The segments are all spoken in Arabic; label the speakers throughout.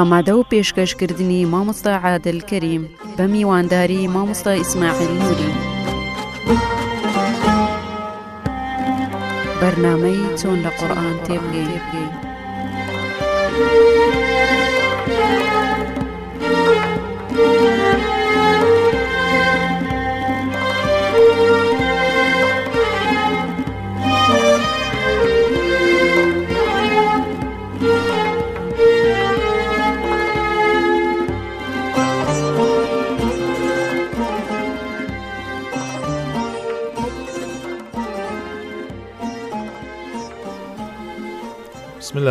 Speaker 1: ئامادە و پێشکەشکردنی مامۆستا عادل کەریم بە میوانداری مامۆستا ئیسماعیل نووری. بەرنمەی چۆن لە قورآان تێبگەی.
Speaker 2: بسم الله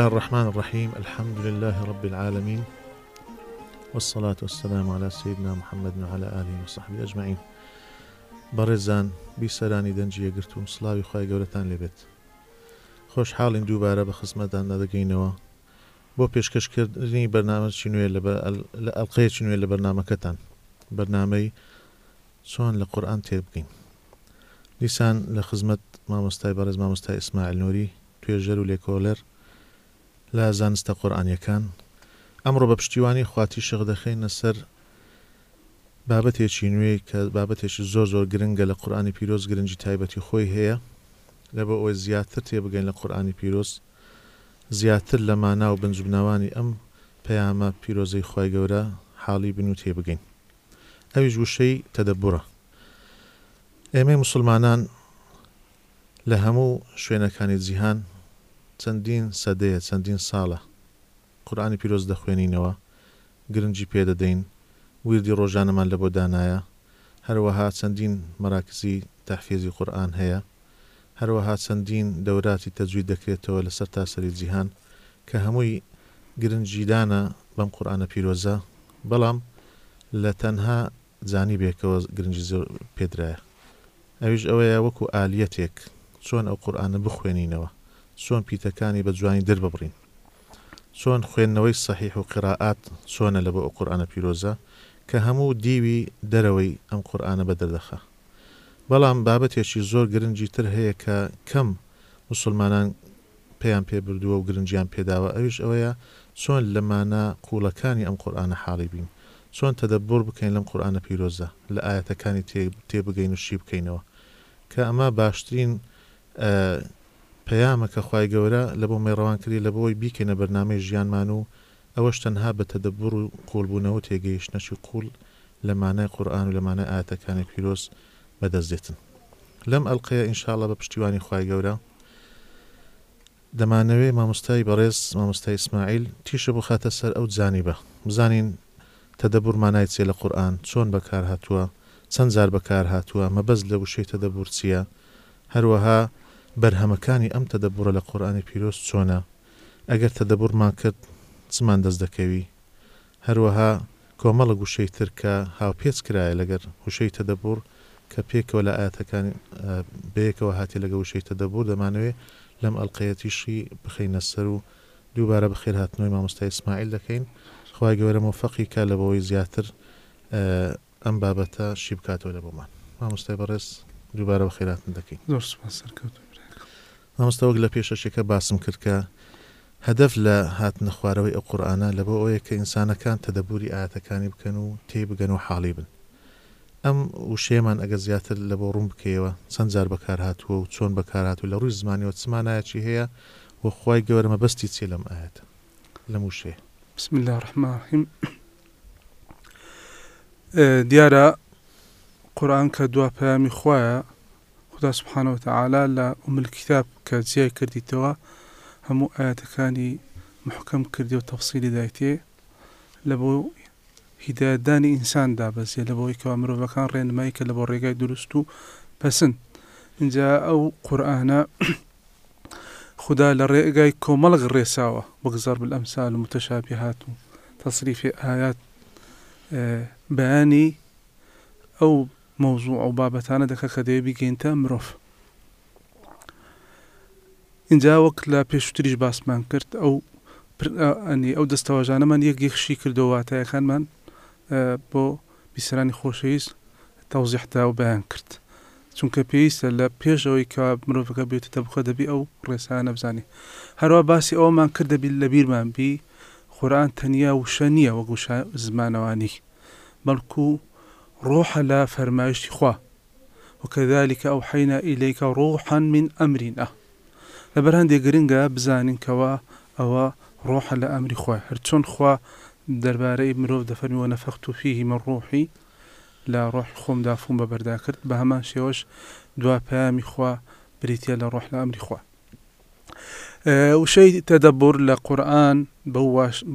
Speaker 2: الرحمن الرحيم. الحمد لله رب العالمين. والصلاة والسلام على سيدنا محمد وعلى آله وصحبه أجمعين. بەڕێزان بیسەرانی دەنجی یەگرتوم سلاوی خی گەورەتان لێبێت خۆش حاڵین دووبارە بە خزمەتان دەدەگەینەوە بۆ پێشکەشکردنی بەرنامەی نوێ لە ئەلقەیەکی نوێ لە بەرنمەکەتان. بەرنمەی چۆن لە قورآان تێبگەین دیسان لە خزمەت مامۆستای بەڕێز مامۆستای ئیسماعیل نووری توێژەر و لێکۆلەر لە زانستە قورآانیەکان. ئەمڕۆ بە پشتیوانی خواتی شەغ دەخینە سەر بابەتێکی نوێی کە بابەتێکی زۆر زۆر گرنگە لە قورآانی پیرۆز گرنگی تایبەتی خۆی هەیە. لە بە ئەوی زیاتر تێبگەین لە قورآانی پیرۆز. زیاتر لە مانا و بنجبناوانی ئەم پەیامە پیرۆزەی خی گەورە حاڵی بن و تێبگەین. ئەویش وشەی تەدەبڕە ئێمەی مسلمانان لە هەموو شوێنەکانی جیهان چەندین سەدەیە چەندین ساڵە. قورآانی پیرۆز دەخوێنینەوە. گرنگی پێدەدەین وردی ڕۆژانەمان لە بۆ دانایە. هەروەها چەندین مەراکزی تەحفێزی قورآن هەیە. هەروەها چەندین دەوراتی تەجوی دەکرێتەوە لەسەر تاسەری جیهان کە هەمووی گرنجیدانە بەم قورآانە پیرۆزە. بەڵام لە تەنها جانی بێکەوە گرنگی زۆر پێدرایە. ئەویش ئەوەیە وەکو ئالیەتێک چۆن ئەو قورآانە بخوێنینەوە. چۆن پیتەکانی بە جوانی دەرببڕین چۆن خوێندنەوەی سەحیح و قراعات چۆنە لە بۆ ئەو قورآانە پیرۆزە کە هەموو دیوی دەرەوەی ئەم قورآانە بە دەردەخە. بەڵام بابەتێکی زۆر گرنگی تر هەیە کە کەم مسلمانان پێیان پێ بردووە و گرنجیان پێداوە. ئەوش ئەوەیە چۆن لەمانە قوڵەکانی ئەم قورآانە حاڵی بین. چۆن تەدەبور بکەین لەم قورآانە پیرۆزە لە ئاەتەکانی تێبگەین و شی بکەینەوە. کە ئەمە باشترین پەیامە کە خی گەورە لە بۆ مێڕەوانکردی لە بۆی بیکەینە بەرنمەی ژیانمان و ئەوەش تەنها بە تەدەبور و قۆڵبوونەوە تێگەیشتنەشی قوڵ لە مانای قورآان و لە مانای ئاەتەکانی پیرۆز بەدەستێتن. لەم ئەلقەیە ئینشاالله بە پشتیوانی خی گەورە دەمانەوێ مامۆستای بەڕێز مامۆستای ئیسماعیل تیشە بۆ خاتە سەر ئەو جانی بە. بزانین تەدەبور مانای چێ لە قورآن چۆن بەکار هاتووە چەند زار بەکار هاتووە مەبەز لە وشەی تەدەبور چییە؟ هەروەها بەرهەمەکانی ئەم تەدەبورە لە قورآانی پیرۆز چۆنە؟ ئەگەر تەدەبورمان کرد چمان دەست دەکەوی. هەروەها کۆمەڵە گوشەی ترکە هاوپێچ کرایە لەگەر وشەی تەدەبور کە پێکەوە لە ئاەتەکان بەیەکەوە هاتی لەگە وشەی تەدەبور دەمانوێت لەم ئەلقەتیشی بخینە سەر و دووبارە بەخێر هاتنەوەی مامۆستای ئسماعیل دەکەین. خخوای گەورە مفەقی کا لە بەوەی زیاتر ئەم بابەتە شی بکاتەوە لە بۆمان. مامۆستای بەڕێز دووبارە بە خێراتن دەکەین.
Speaker 3: زۆر سپاس سەرکەوت
Speaker 2: مامۆستەوەک لە پێشەشێکە باسم کرد کە هەدەف لە هاتنە خوارەوەی ئەو قورآانە لە بۆ ئەوەیە کە ئینسانەکان تەدەبوری ئاەتەکانی بکەن و تێ بگەن و حاڵی بن. ئەم وشێمان ئەگە زیاتر لە بۆ ڕوون بکەیەوە چەند جار بەکار هاتووە و چۆن بەکارات و لە ڕووی زمانیەوە چمانایەکی هەیە؟ و خی گەوەرمە بەستی چێ لەم ئاەتە لەم وشێ
Speaker 3: بسم الله اه، دیارە قورآن کە دوا پەیامی خۆیە خدا سبحانە وتعالا لە ئومل کتاب کە جیای کردیتەوە هەموو ئاەتەکانی محکەم کردی و تەفسیلی دایتێ لە بۆ هیدادانی ئینسان دابەزیە لە بۆی کەوا مرۆڤەکان ڕێنمایی کە لە بۆ ڕێگای دروست و پەسند اینجا ئەو قورآانە خدا لە ڕێگای کۆمەڵک ڕێساوە بگزار و متەشابی هات و تەصریفی ئايات بەیانی مۆزوع ئەو بابەتانە دەکە کە دەوێ بیگەینتە مرۆڤ. اینجا وەک لە پێشتریش باسمان کرد ئەو ئەنی ئەو دەستەواژانەمان یەک یەکشی کردەوەواتایەکانمان بۆ بیسرانی خۆشەویست تەوزیحتا و بەیان کرد. چونکە پێویستە لە پێشەوەی کە مرۆڤەکە بێتە تەبخە دەبی ئەو ڕێسانە بزانانی هەروە باسی ئەومان کرد دەبی لە بیرمان بی خۆران تەنیا وشە نییە وەگو شا- زمانەوانی. بەڵکو ڕۆحە لە فەرمایشتی خوا وكذلك أوحينا إليك روحا من أمرنا. لەبەر هەندێک گرنگە بزانینکەوە ئەوە ڕۆحە لە ئەمری خۆی هەرچۆن خوا دەربارەی مرۆڤ دەفەرمی وە نەفەخت و من خۆمدا فۆم بە بەردا کرد بە هەمان شێوەش دوا پەیامی خوا بریتە لە ڕۆح لە ئەمری خوا أه، وشەی تەدەبور لە قورآن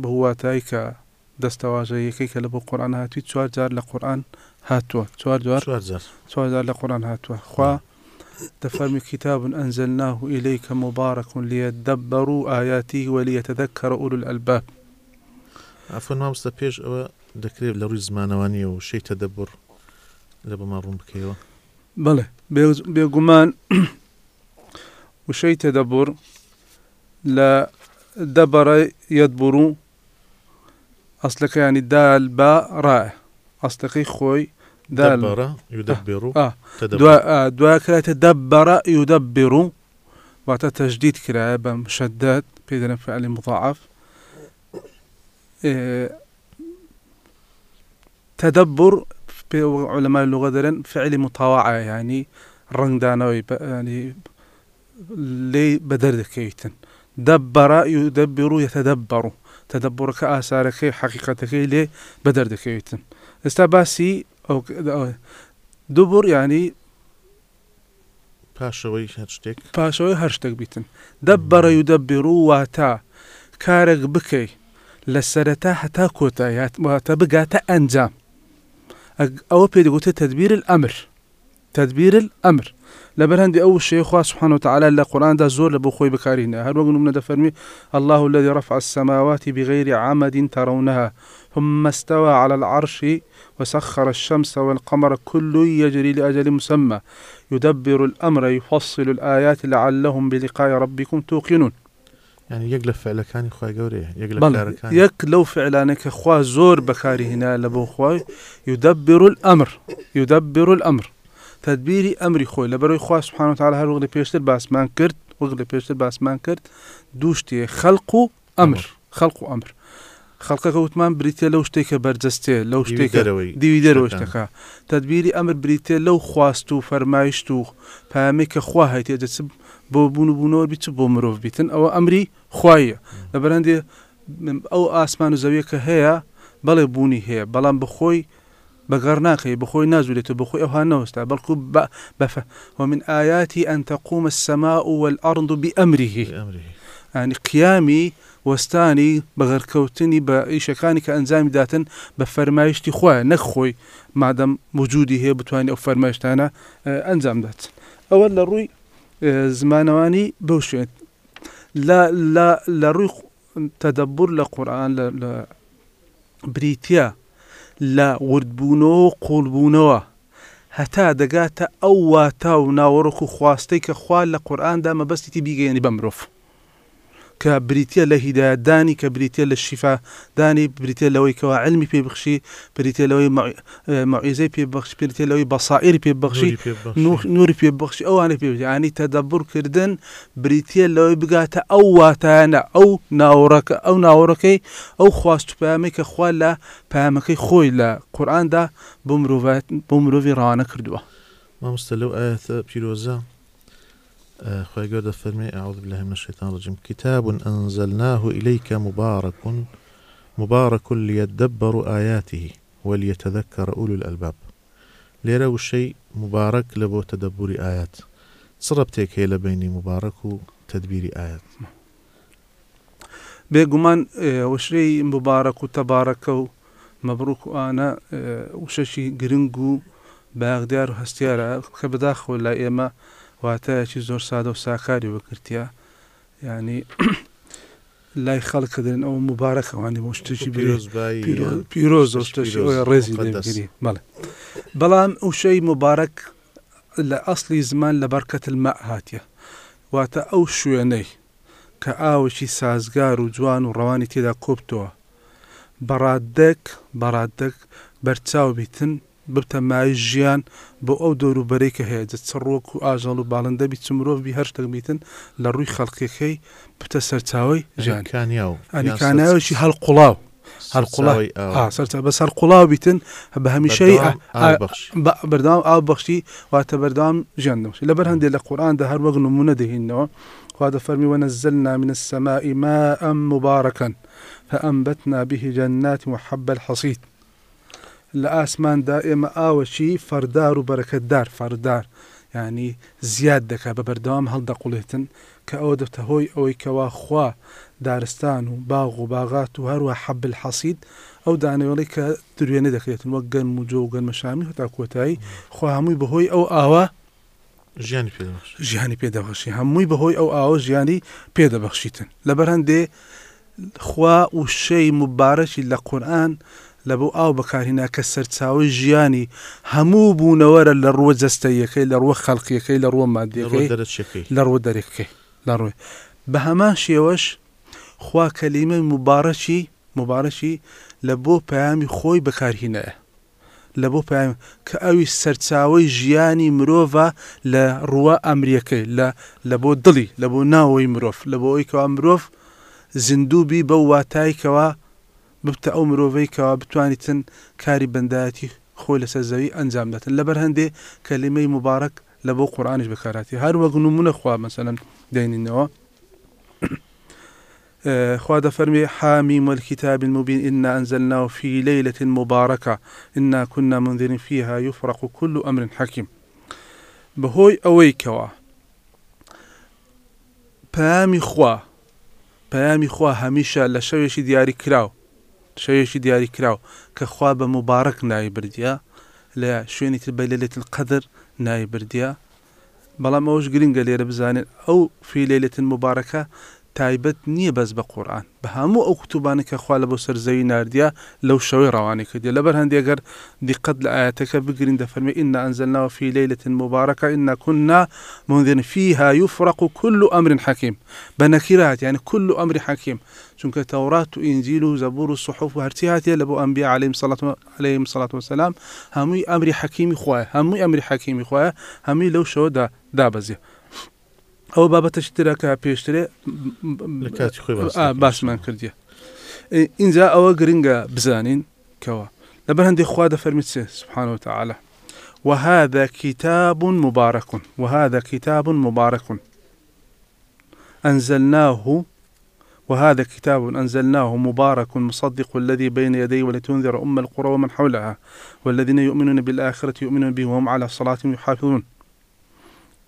Speaker 3: بەواتای کە دەستەواژە یەکەی کە لە بۆ جار لە قورآن هاتووە چوار جوار
Speaker 2: چوار
Speaker 3: لە قورآن هاتووە خوا دەفەرمی كتاب أنزلناه إليك مبارك ليدبروا آياته وليتذكر أولو الألباب.
Speaker 2: ئەفۆن مامۆستا پێش ئەوە دەکرێت لە ڕووی زمانەوانیە و شەی تەدەبڕ لە بەما ڕوون بکەیەوە
Speaker 3: بەڵێ بێ- بێگومان وشەی تەدەبور لە دەبەڕە یەدبوڕ ئەسلەکە ینی دال بە ڕایە خۆی دال
Speaker 2: دەبارە یودەبێڕ و
Speaker 3: آه.
Speaker 2: تەدەبڕ
Speaker 3: دوا دوایکرێتە دەبەرە یودەبێڕ واتە تەجدید کرایە بە مشدد دەنە فعلی مضاعف. إيه، تدبر في علماء اللغة درن فعل مطاوعة يعني رنگ دانوي يعني لي بدر دكيتن دبر يدبر يتدبر. تدبر كآثارك حقيقتك لي بدر دكيتن ك- أو دبر يعني
Speaker 2: پاشەوەی هەر شتێک
Speaker 3: پاشەوەی هەر شتێک بیتن. دەبەرە و دەبیر و واتە کارێک بکەی لە سەرەتا هەتا کۆتایات واتە بگاتە ئەنجام ئەگ- ئەوە پێ دەگوتە تدبیر ئەمر تدبیر ئەمر لەبەر هەندی ئەو شێخوا سبحانه وتعالى لە بۆ خۆی بکارینە هەر وەک نمونە دەفەرمی الله الذي رفع السماوات بغير عمد ترونها ثم استوى على العرش وسخر الشمس والقمر كل يجري لأجل مسمى. يدبر الأمر يفصل الآيات لعلهم بلقاء ربكم توقنون.
Speaker 2: یەک لە فعلەکانی خی گەورەیە یەک
Speaker 3: لەو فعلانێکە خوا زۆر بەکاری هێنا لە بۆ خوای يدبر الأمر يدبر الأمر. تدبیری ئەمری خۆی. لە بەرەوەی خوا سبحانه وتعالى هەر وەک لە پێشتر باسمان کرد وەک لە پێشتر باسمان کرد دوو شتێ خەڵق و ئەمر خەڵق و ئەمر. خەڵقەکە وتمان بریتە لەو شتێکە بەرجەستێ لەو
Speaker 2: دیوی
Speaker 3: شتێکە
Speaker 2: دەرەوەی.
Speaker 3: دیوی دەرەوە. شتەکە. تدبیری ئەمر بریتێ لەو خواست و فەرمایشت و پامێک کە خوا هەیتێ دەچ بۆ بوون و بوونەوە بیت بۆ مرۆڤ بیتن ئەوە ئەمری خوایە لە بەرەندێ ئەو ئاسمان و زەویە کە هەیە بەڵێ بوونی هەیە. بەڵام بخۆی بەگەڕ ناکەی بخۆی نازولێتەوە بخۆی ئەوها نەوەستا بەڵکو بە- بەفە ومن آياتي أن تقوم السماء والأرض بأمره. ینی قیامی وەستانی بەغەرکەوتنی بە ئیشەکانی کە ئەنجامی داتن بە فەرمایشتی خۆیان نەخۆی مادەم وجودی هەیە بتوانانی ئەو فەرمایشتانە ئەنجام دات ئەوە لە ڕووی آه، زمانەوانی بەو شوێن لە- لە ڕووی تەدەبور لە قورآن لە لە وردبوونەوە قوڵبوونەوە. هەتا دەگاتە ئەو واتا و ناوەڕک و خواستەی کە خوا لە قورآاندا مەبەستی بیگەێنی بە مرۆڤ کە بریتە لە هیدادانی کە بریتە لە شیفادانی بریتە لەوەی کەوا علمی پێبخشی بریتە لەوەی مەعیزەی پێبخش بریتە لەوەی بەسائری
Speaker 2: نوری پێبەخشی.
Speaker 3: نور- نوری پێبخشی ئەوانە پێ ینی تەدەبورکردن بریتە لەوەی بگاتە ئەو واتانە ئەو ناوەڕەکە ئەو ناوەڕەکەی ئەو خواست پامەی کە خوا لە پامەکەی خۆی لە قورآاندا بۆ مرۆڤات بۆ مرۆڤی ڕوانە کردووە
Speaker 2: مامۆستا لەو ئاەتە پیرۆزە گەور دەفەرمێ أعوذ بالله من الشيطان الرجيم. كتاب أنزلناه إليك مبارك مبارك ليدبروا آياته وليتذكر أولو الألباب. لێرە وشەی مبارەك لە بۆ تەدەبوری ئايات سڕبتێک هەیە لە بینی مبارەك و تدبیری ئايات
Speaker 3: بێگومان وشرەی مبارەك و تەبارەکە و مەبروک و ئاە وشەشی گرنگ و باغدار واتایەکی زۆر سادە و ساکاری وەکردیا. ینی لای خەڵکەدرن ئەو مبارەکەوانی بۆ شتێکی پیرۆز ڕێزی لێگیری بەڵێ بەڵام وشەی مبارەك لە ئەسلی زمان لە بەرکەت المە هااتە واتە ئەو شوێنەی کە ئاوشی سازگار و جوان و ڕەوانی تێدا کۆبتەوە بەڕاددەک بەڕاددەک بەرچاو بیتن بتە مای ژیان بۆ ئەو دەوروبەرەی کە هەیە. چڕۆک و ئاژەڵ و باڵندەبی چمرۆڤبی هەر شتەکمیتن لە ڕووی خەڵکەکەی بتە سەرچاوی ژیانکانیا و ئەنیکانایەکی هەڵقڵاو هەرقڵاوی بەس هەر قوڵاو بیتن بە هەمیشەی بەردام ئاو بەخشی. واتە بەردام ژیان دەمشی لەبەر هەندێک لە قورآان دا هەر وەک نمونە دەهینەوە. خوا دەفەرمی وەنەزلنا من السماء ماء مباركا فأنبتنا به جنات وحب الحصيد. لە ئاسماندا ئێمە ئاوەشی فەردار و بەرەکەتدار فەردار. ینی زیاد دەکا بە بەردەوام هەڵدەقڵێتن کە ئەوە دەتە هۆی ئەوەی کەوا خوا دارستان و باغ و باغات و هەروە حەبل حەسید ئەو دانەوەڵی کە دروێنە دەکرێتن وەک گەن و جۆ و گەنمەشامی هەتا کۆتایی خوا هەمووی بەهۆی ئەو ئاوە
Speaker 2: ژیانی
Speaker 3: ژیانی پێدەبخشی هەمووی بەهۆی ئەو ئاوە ژیانی پێدەبخشیتن لەبەر هەندێ خوا و شەی مبارەشی لە قورآن لە بۆ ئاو بەکارهینا کە سەرچاوی ژیانی هەموو بوونەوەرە لە ڕووە جەستەیەکەی لە ڕووە خەڵقیەکەی لە ڕووە مادیەکەی لە ڕوو دەرێکەکەی لە ڕوێ بە هەمان شێوەش خوا کەلیمە مبارەشی مبارەشی لە بۆ پەیامی خۆی بەکارهینەیە. لە بۆ پایم کە ئەوی سەرچاوی ژیانی مرۆڤە لە ڕووە ئەمریەکەی لە لە بۆ دڵی لە بۆ ناوەی مرۆڤ لە بۆ ئەوی کەوا مرۆڤ زیندوبی بە واتایکەوە ببتە ئەو مرۆڤەی کەوا بتوانیتن کاری بەندایەتی خۆی لەسەر زەوی ئەنجام دەتن لەبەر هەندێ کەلیمەی مبارەك لە بۆ قورآانش بکاراتی. هەر وەک نمونە خوا مەسەن دێنینەوە خوا دەفەرمي حاميم والكتاب المبين إنا أنزلناه في ليلة مباركة. إنا كنا منذرين فيها يفرق كل أمر حكيم. بهۆی ئەوەی کەوە پامی خوا پامی خوا هەمیشە لە دیاری کراو. شەوێکی دیاری کراو کە خوا بە مبارەك ناوی بردیە لە شوێنی تر بە لێلێت قەدر ناوی بردیە بەڵام ئەوش گرنگە لێرە بزانێت ئەو فی لێلێتن مبارەکە تایبەت نییە بەس بە قورآن. بە هەموو ئەو کتوبانە کە خوا لە بۆ سەرزەوی نردە لەو شەوەی ڕوانی کردی لەبەر هەندێگەر دیقەت لە ئاەتەکە بگرین دەفەرمێ ئنا ئەنزلناوە في ليلة مباركة إن كنا منذر فيها يفرق كل أمر حكيم. بنكرات يعني كل أمر حكيم. چونکە تەورات و ئینجیل و زەبور و سحوف و هەرچی هااتێ لە بۆ صلاة عليهم صلاة وسلام هەمووی ئەمری حەکیمی خوایە هەمووی ئەمری حەکیمی خوایە هەمووی لەو شەوەدا دابەزیە. ئەو بابەتەش ترەکە پێشترێ باسمان کردیە. اینجا ئەوە گرنگە بزانین کەوە. لەبەر هەندێک خوا دەفەرمیت سێ سبحانه وتعالى وهذا كتاب مبارك. وهذا كتاب مبارك. أنزلناه. وهذا كتاب أنزلناه مبارك مصدق الذي بين يديه ولتنذر أم القرى ومن حولها. والذين يؤمنون بالآخرة يؤمنون به وهم على صلاتهم يحافظون.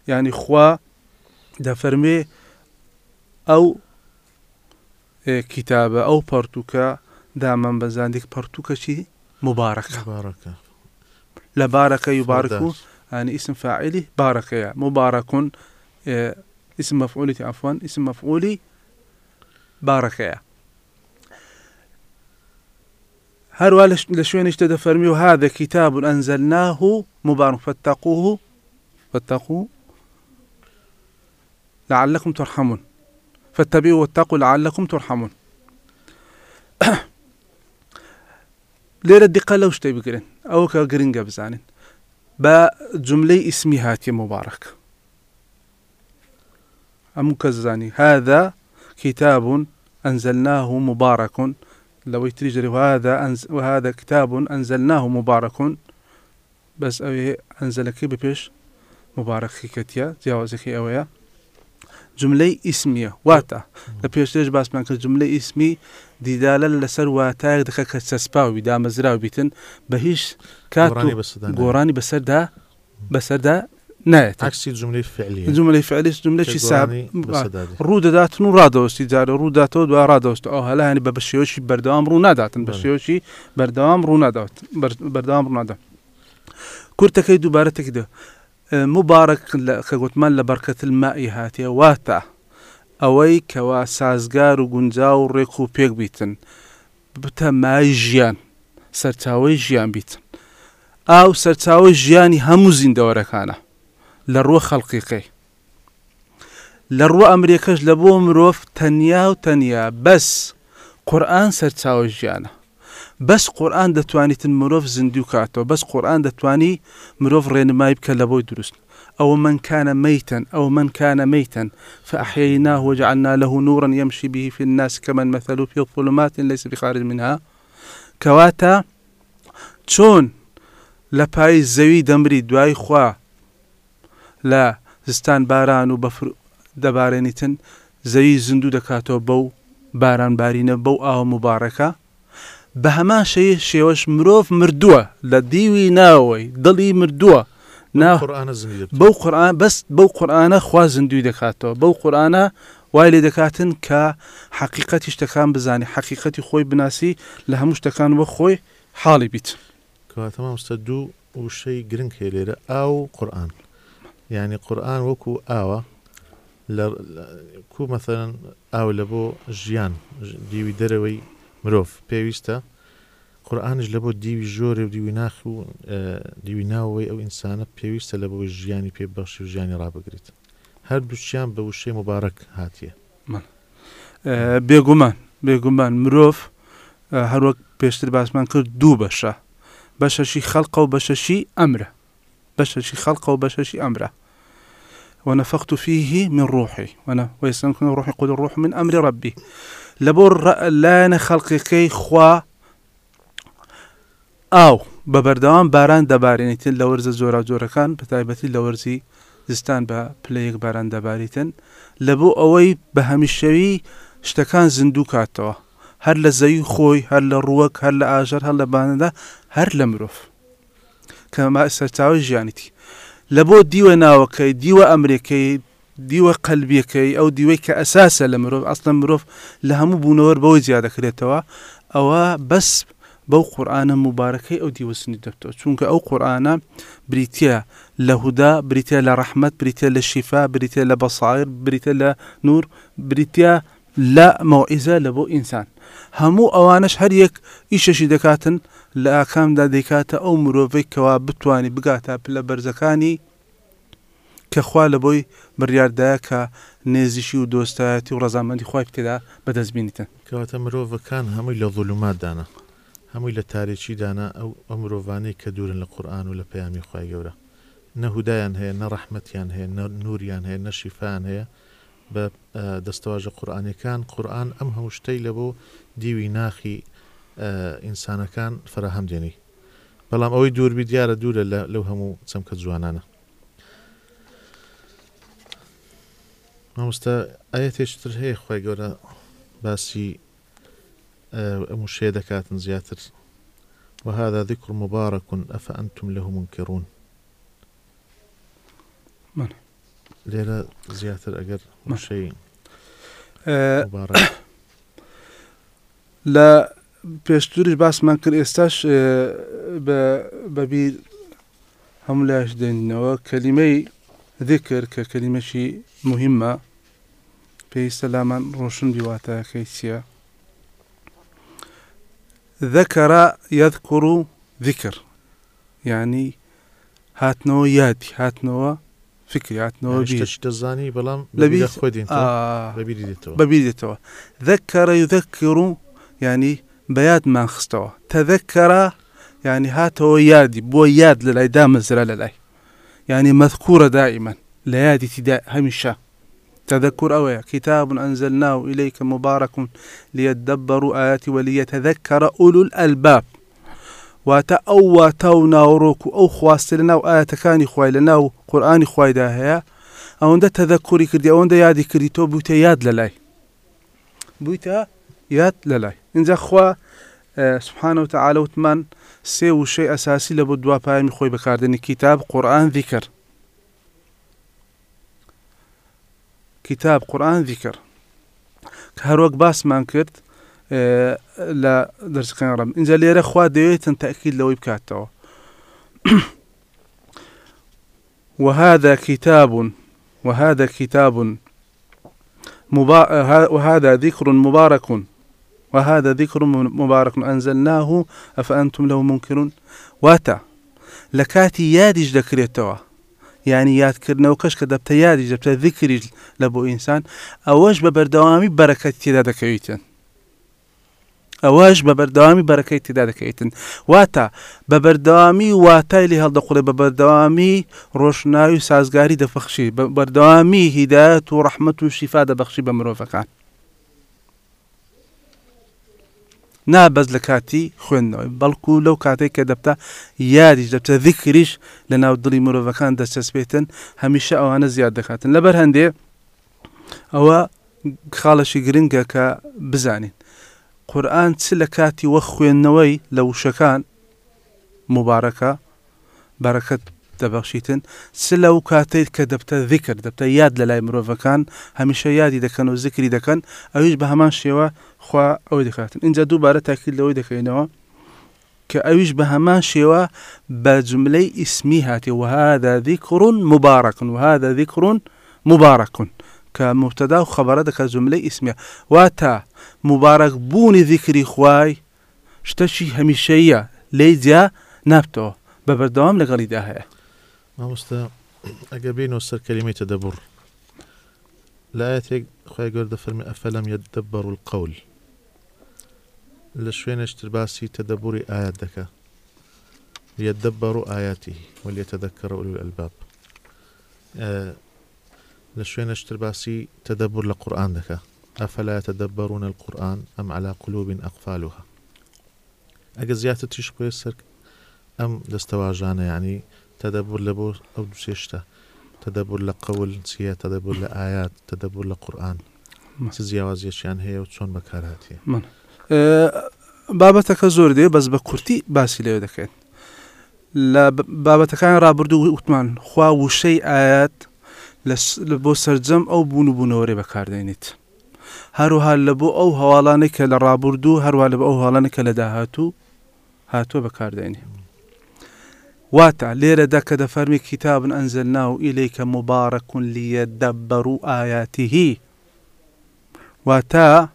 Speaker 3: يعني خوا دەفەرمێ ئەو کتابە ئەو پەرتوکە دامان بەزاندێک پەرتوکەچی مبارەکە. لە بارەکە یوبارک و ئەنی ئیسم فاعلی بارەکەیە. مبارەکون اسم مفعولي عفوا اسم مفعولي باركيا هروا لشوين اشتدى فرمي وهذا كتاب أنزلناه مبارك فاتقوه. فاتقوه. لعلكم ترحمون. فاتبعوا واتقوا لعلكم ترحمون. لەو شتەی بگرن ئەو کە گرنگە بزانین بە جملەی ئیسمی هاتی مبارك. زانی هذا كتاب أنزلناه مبارك. لو تجري وهذا أنز وهذا كتاب أنزلناه مبارك. بس أوي أنزلك ببيش؟ مبارك كتيا. جاوزك أويا جملەی ئیسمیە واتە لە پێشتێش باسمان کرد جملە ئیسمی دیدالە لەسەر واتایەک دەکە کە چەسپاوی دامەزراوی بیتن. بە هیچ کات
Speaker 2: گۆڕانی
Speaker 3: بەسەردا بەسەردا نایێت
Speaker 2: عکسی جملەی فعلیە.
Speaker 3: جملەی فعلیش جملەی ساب
Speaker 2: بەسەدادێ
Speaker 3: ڕوودەداتن و ڕادەوەستی جارە ڕووداتەوە دو ڕادەوەست ئەو هەلانی بە بەشێوەشی بەردەوام ڕوو ناداتن. بە
Speaker 2: بەڵێ.
Speaker 3: شێوەشی بەردەوام ڕوو ناداوت بەر- بەردەوام ڕوونادا کورتەکەی دووبارەتێک دە مبارەك کە گوتمان لە بەرکەت المائی هاتیە واتە. ئەوەی کەوا سازگار و گونجا و ڕێک و پێک بیتن. بتە مای ژیان سەرچاوی ژیان بیتن. ئاو سەرچاوی ژیانی هەموو زیندەوەرەکانە. لە ڕووە خەڵقیقی. لە ڕووە ئەمریکەش لە بۆ مرۆڤ تەنیا و تەنیا بەس قورآن سەرچاوی ژیانە. بەس قورآن دەتوانیتن مرۆڤ زیندوو کاتەوە. بەس قورآن دەتوانی مرۆڤ ڕێنمای بکە لە بۆی من كان ميتا أو من كان ميتا فأحييناه وجعلنا له نورا يمشي به في الناس كمن مثله في الظلمات ليس بخارج منها. کەواتە چۆن لە پای زەوی دەمری دوای خوا لە زستان باران و بەفر دەبارێنیتن زەوی زیندوو دەکاتەوە بەو باران بارینە بەو ئاوە مبارەکە. بە هەمان شەیە شێوەش مرۆڤ مردووە لە دیوی ناوەی دڵی مردووە. بەو قورآن بەست بەو قورآانە خوا زیندوی دەکاتەوە. بەو قورآانە وای لێ دەکاتن کە حقیقەتی شتەکان بزانانی حقیقەتی خۆی بناسی لە هەموو شتەکان وە خۆی حاڵی بیت.
Speaker 2: کەواتە مامۆستا دوو وشەی گرنگ هەیە لێرە ئاو قورآن. یعنی قورآن وەکو ئاوە لە کو مەثەن ئاو لە بۆ ژیان دیوی دەرەوەی مرۆڤ پێویستە قورآانش لە بۆ دیوی ژۆرە و دیوی ناخ و دیوی ناوەوەی ئەو ئینسانە پێویستە لە بۆ ژیانی پێبەخشی و ژیانی ڕابگریت. هەردووچیان بە وشەی مبارەک هاتیە.
Speaker 3: بێگومان بێگومان مرۆڤ هەروەک پێشتر باسمان کرد دوو بەشە. بەشەشی خەڵقە و بەشەشی ئەمرە. بەشەشی خەڵقە و بەشەشی ئەمرە. ونفخت فيه من روحي وأنا ويستمكن روحي قل الروح من أمر ربي لبور لا خلقي خوا ئاو بە بەردەوام باران دەبارێنیتن لە وەرزە جۆرا جۆرەکان بە تایبەتی لە وەرزی زستان بە پلەیەک باران دەباریتن لە بۆ ئەوەی بە هەمیشەوی شتەکان زیندوو کاتەوە. هەر لە زەوی خۆی هەر لە ڕووەک هەر لە ئاژەر هەر لە بانەدا هەر لە مرۆڤ. کەما سەرچاوی ژیانیتی. لە بۆ دیوە ناوەکەی دیوە ئەمریکەی دیوە قەلبیەکەی ئەو دیوەی کە ئەساسە لە مرۆڤ ئەسڵە مرۆڤ لە هەموو بوونەوە بەوەی زیادەکرێتەوە ئەوە بەس بەو قورآانە مبارەکەی ئەو دیوەسنی دەبتەوە. چونکە ئەو قورآانە بریتە لە هودا بریتە لە ڕەحمت بریتە لە شیفا بریتە لە بەسایر بریتە لە نور بریتە لە مەوئیزە لە بۆ ئینسان. هەموو ئەوانش هەر یەک ئیشەشی دەکاتن لە ئاکامدا دەیکاتە ئەو مرۆڤی کەوا بتانی بگاتە پلە بەرزەکانی کەخوا لە بۆی بڕاردایە کە نێزیشی و دۆستایەتی و ڕزامەندی خی بتێدا بەدەستبینیتن
Speaker 2: کەواتە مرۆڤەکان هەمووی لە ظلوماتدانە هەمووی لە تارێکیدانا ئەو ئەو مرۆڤانەی کە دوورن لە قورآان و لە پەیامی خی گەورە. نەهودایان هەیە نە ڕەحمەتیان هەیە نوریان هەیە نەشیفان هەیە بە دەستەواژە قورآانەکان قورآن ئەم هەموو شتەی لە بۆ دیوی ناخی ئینسانەکان فراهەم دێنی بەڵام ئەوەی دووربی دیارە دوورە لەو هەموو چەمکە جوانانە. مامۆستا ئایا تێشتر هەیە خی گەورە باسی ئەم شێ دەکاتن زیاتر؟ وهذا ذكر مبارك أفأنتم له منكرون؟
Speaker 3: من؟
Speaker 2: لێرە زیاتر ئەگەر شەی
Speaker 3: لە پێشتوریش باسمان کرد ئێستاش بەبییر هەموو لاش دێنینەوە. کەلیمەی ذکر کە کەلیمەشی مهمە پێویستە لامان ڕۆشن بیواتەکەی چییە ذكر يذكر ذكر يعني هاتنەوە یادی هاتنەوە فکری هاتنەوە
Speaker 2: دەزانی بەڵام
Speaker 3: لەبی
Speaker 2: خۆدین
Speaker 3: بەبیێتەوە ذكر يذكر يعني بەیادمان خستەوە. تەذكرە يعني هاتەوە یادی بۆ یاد لە لای دامەزرا لە لای يعني مذكورة دائما لا يادي تدا همشة تذكر أويا كتاب أنزلناه إليك مبارك ليدبروا آياتي وليتذكر أولو الألباب. واتا أو واتا ناوروك أو خواست لنا وآيات كان خوي لنا وقرآن خوي داهيا ئەوەندە تەدەکوری کردی ئەوەندە یادی کردی تۆ بوویتە یاد لە لای بوویتە یاد لە لای اینجا خوا آه، سبحانە و تعالە وتمان سێ وشەی ئەساسی لە بۆ دواپایمی خۆی بەکاردنی کتاب قورآن کتاب قورآن ذیکر کە هەروەک باسمان کرد آه، لە دەرسەکان ڕم اینجا لێرە خوا دەوێتن تەکیل لەوەی بکاتەوە وهذا كتاب وهذا كتاب مبا... وهذا ذكر مبارك وهذا ذكر مبارك أنزلناه أفأنتم له منكرون؟ واتا. لكاتي يادج دكريتوا. ینی یادکردنەوە کەش کە دەبتە یادی دەبتە ذکریت لە بۆ ئینسان ئەوەش بە بەردەوامی بەرەکەت تێدا دەکەویتن. ئەوەش بە بەردەوامی بەرەکەی تێدا دەکەیتن واتە بە بەردەوامی واتای لی هەڵدەخڵێ بە بەردەوامی ڕۆشناوی و سازگاری دەفەخشی بەردەوامی هیدایەت و ڕەحمت و شیفا دەبەخشی بە مرۆڤەکان. نابەز لە کاتی خوێندنەوەی بەڵکو لەو کاتێک کە دەبتە یادیش دەبتە ذکریش لە ناو دڵی مرۆڤەکان دەسەسپێتن هەمیشە ئەوانە زیاد دەکاتن. لەبەر هەندێ ئەوە خاڵەشی گرنگە کە بزانین. قورآن چ لە کاتی وە خوێندنەوەی لە وشەکان؟ مبارەکە بەرەکەت دەبەخشیتن. چ لەو کاتێک کە دەبتە ذکر دەبتە یاد لە لای مرۆڤەکان هەمیشە یادی دەکەن و زیکری دەکەن ئەویش بە هەمان شێوە خوا ئەوەی دەکاتن. اینجا دووبارە تاکیل لەوەی دەکەینەوە کە ئەویش بە هەمان شێوە بە جملەی ئیسمی هاتی. وهذا ذكر مبارك وهذا ذكر مبارك کە مبتدا و خەبەرە دەکات جملەی ئیسمیە. واتە مبارەک بوونی ذیکری خوای شتەشی هەمیشەیە لی جیا نابتەوە بە بەردەوام لەگەڵیدا هەیە
Speaker 2: مامۆستا ئەگە بینەوە سەر کەلیمەی تەدەبڕ لایەتێک خۆی گەوردە فەرمی ئەفەلەم یەدەبەڕ القەول لە شوێنشتر باسی تەدەبوری ئايات دەکە يدبر آياته وليتذكر أولو الألباب آه لشوين باسی تدبر لقرآن دكا أفلا يتدبرون القرآن أم على قلوب أقفالها. أجا زيادة تشبه تەدەبور لە بۆ ئەو دوێشتە تەدەبور لە قەول چیە تەدەبور لە ئايات تەدەبور لە قورآن
Speaker 3: چ
Speaker 2: جیاوازیەشیان هەیە و چۆن بەکارهاتیە؟
Speaker 3: بابەتەکە زۆر دێ بەس بە کورتی باسی لێوە دەکەێت لە بابەتەکان رابرردو وتمان خوا وشەی ئايات بۆ سرجەم ئەو بوون و بوونەوەێ بەکاردێنیت هەروها لە بۆ ئەو هەواڵانێک کە لە ڕابرردو هەروە لە بە ئەو هەڵانە کە لە داهاتوو هاتووە بەکاردێنی واتە لێرەدا کە دەفەرمی کتابن ئەنزلنا و ئیلەیکە مبارەکون لیەدەبەر و ئاياتیهی واتە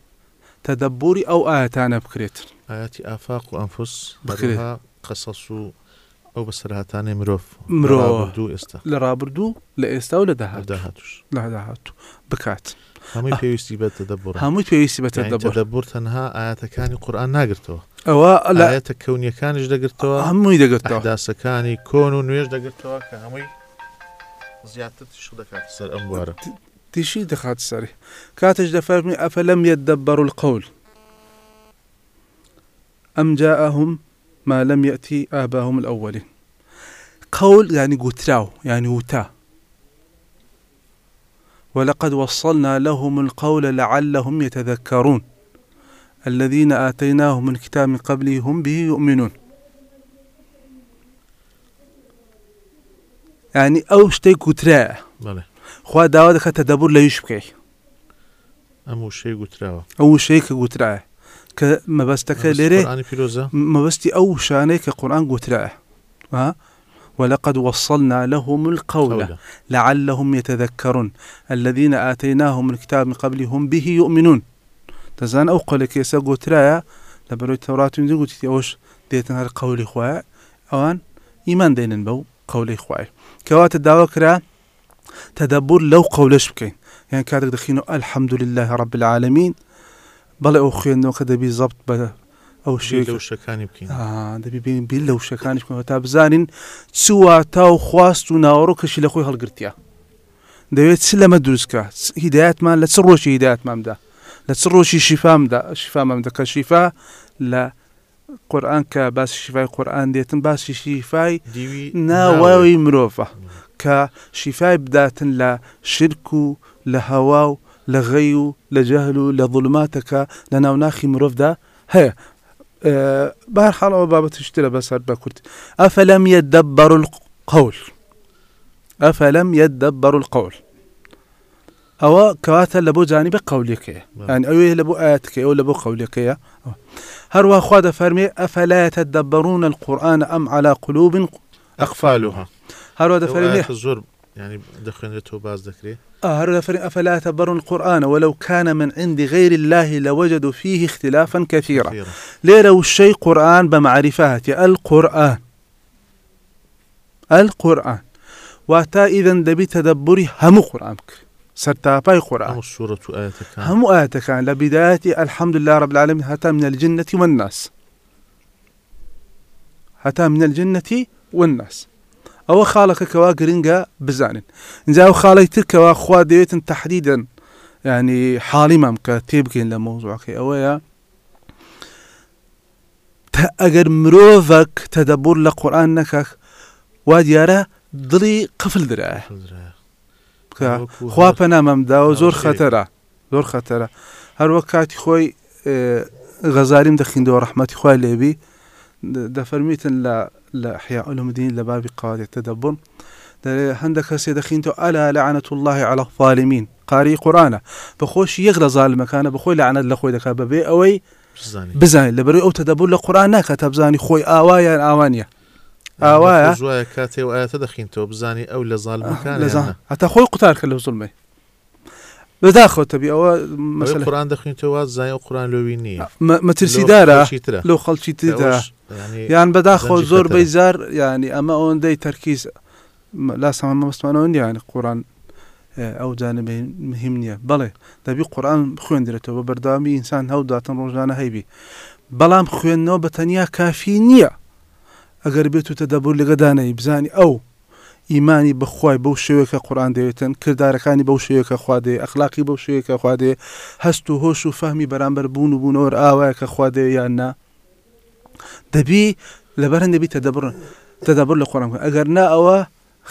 Speaker 3: تەدەبوری ئەو ئاەتانە بکرێت
Speaker 2: ئاياتی ئافاق و ئەنفس
Speaker 3: بکرێت.
Speaker 2: بەها قەسەس و ئەو بەسەرهاتانەی مرۆڤ
Speaker 3: مرۆڤ.
Speaker 2: دوو ئێستا
Speaker 3: لە ڕابردوو لە ئێستا و لە داهات
Speaker 2: داهاتوش
Speaker 3: لە داهاتوو بکات
Speaker 2: هەمووی
Speaker 3: آه.
Speaker 2: پێویستی بە تەدەبڕ
Speaker 3: هەمووی پێویستی بە
Speaker 2: يعني قورآن ناگرتەوە
Speaker 3: ئەوە لە
Speaker 2: ئاەتە کەونیەکانیش دەگرتەوە
Speaker 3: هەمووی دەگرتەوە
Speaker 2: ئەحداسەکانی کۆن و نوێژ دەگرتەوە کە هەمووی زیاتر تش دەکات سەر ئەم بوارە
Speaker 3: تیشی دەخات سەری کاتش دەفەرمی ئەفەلەم يدبر القول. أم جاءهم ما لم يأتي آباهم الأولين. قول يعني قتراو يعني وتا. ولقد وصلنا لهم القول لعلهم يتذكرون. الذين آتيناهم من كتاب من قبله هم به يؤمنون. يعني أو شتي
Speaker 2: بەڵێ
Speaker 3: خوا داوا
Speaker 2: وشەی گوتراوە
Speaker 3: ئەو شەیە کە گوترایە کە مەبەستەکە لێرێ
Speaker 2: قورآانی پیرۆزە
Speaker 3: مەبەستی ئەو شانەی کە قورآن گوترایە ها؟ ولقد وصلنا لهم القول. لعلهم يتذكرون. الذين آتيناهم الكتاب من قبلهم به يؤمنون. دەزان ئەو قۆلێک ێسا گوترایە لە بەرەوەی تەوراتون گوتی ئەوش دێتن هەر قولی خوایە ئەوان ئیمان دێنن بەو قولی خوای کەواتە داوا کرا تەدەبور لەو قولش بکەین یان کاتێک دەخین و الحەمد لله رب العالمین بەڵێ ئەو خوێندنەوە کە دەبی زەبت بە ئەو
Speaker 2: وشەکانی بکەین
Speaker 3: آه، دەبی بین بیل لە وشەکانیش بکەنەوە تا بزانین چوا تا و خواست و ناوەڕۆ کەشی لە خۆی هەڵگرتیا دەوێت چ لەمە دروستکە چ هیدایەتمان لە چ ڕۆژی هیدایەتمامدا لە شیفامدا شیفامەمدا کە شیفا لە قورآن کە باسی شیفای قورآن دێتن باسی شیفای ناوەوی مرۆڤە کە شیفای بداتن لە شرک و لە هەوا و لە غەی و لە جەهل و لە ظلماتەکە لە ناوناخی مرۆڤدا هەیە بارحاڵەوە بابەتشترە بەسەر بە کورت ئەفەلەم يدبر القول ئەفەلەم يدبر القول. ئەوە کەواتە لە بۆ جانی بە قولەکەیە ئەن ئەوێ لە بۆ ئاەتەکەی ئەو لە بۆ قولەکەیە هەروە خوا دەفەرمێ ئەفەلایەتە دەبڕون القورآن ئەم على قلوب
Speaker 2: ئەقفالها
Speaker 3: هەروە دەفەرمێ
Speaker 2: زۆر ینی دەخوێنێتەوە باز دەکرێت
Speaker 3: هەروە دەفەرمێ ئەفلا تبرون القرآن ولو كان من عند غير الله لوجدوا فيه اختلافا كثيرا. ليرة والشيء قرآن بمعرفة القرآن. القرآن. واتا إذا دبي تدبري هم قرآنك. سرتاباي قرآن
Speaker 2: ئەم سوورەت و ئاەتەکان
Speaker 3: هم آياتك. لبداية الحمد لله رب العالمين. حتى من الجنة والناس. حتى من الجنة والناس. ئەوە خاڵەکەکەوا گرنگە بزانن اینجا ئەو خاڵی ترکەوە خوا دەوێتن تحدیدن ینی حاڵی مام کە تێبگەین لە مۆزوعەکەی ئەوەیە ئەگەر مرۆڤک تەدەبور لە قورآن نەکەک درایە خوا پەنامەمدا و زۆر خەتەرە. زۆر خەتەرە. هەروە کاتی خۆی غەزاریم دەخیندەوە ڕحمەتی خوای لێبی. دەفەرمیتن لە لە حیا علومدین لە بابی قاواتێک تەدەبوون هەندێک کەسێ دەخینەوە ئەلا لەعنەت الله على الظالمين قاری قورآە بەخۆش یەک لە زالمەکانە بخۆی لەعنەت لە خۆی دەکات بەبێ ئەوەی بزانین. لەبەر ئەو تەدەبوو لە قورآن ناکە تا بزانی خۆی ئاوایان ئاوانە ئاوایە
Speaker 2: زوایە کاتێ و ئاەتە دەخینەوە بزانی ئەو لە زالمەکان
Speaker 3: هەتا خۆی قوتار کە لە زڵمەی بەداخۆتەبی ئەوە
Speaker 2: قوران دەخینەوە زای و قوران لۆوی نییە.
Speaker 3: مەترسیدارە لەو خەڵکی تدا یان بەداخۆ زۆر بەیزار ینی ئەمە ئەوەندەی تەرکیز لا سامان مەستمانەوە نیانی قورآن ئەو جانە مهم نییە. بەڵێ دەبی قورآن خوێندرێتەوە بە بەردامی ئینسان هەوداتن ڕۆژانە هەیبی. بەڵام خوێندنەوە بە تەنیا کافی نییە ئەگەر بێت و تەدەبوو لەگەدانەی بزانی ئەو ئیمانی بەخوای بەو شێوەکە قورآان دەوێتن کردارەکانی بەو شێوەکە خوادێ ئەخلاقی بەو شێوەکە خوادێ هەست و هۆش و فەهمی بەرامبەر بوون و بوونەوە ئاوایە کە خوادێ یان نا. دەبی لەبەرن دەبی تەدەبڕن تەدەبڕ لە قۆڕم ئەگەر نا ئەوە